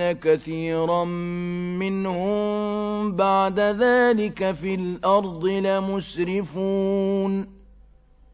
كَثِيرًا مِّنْهُم بَعْدَ ذَٰلِكَ فِي الْأَرْضِ لَمُسْرِفُونَ.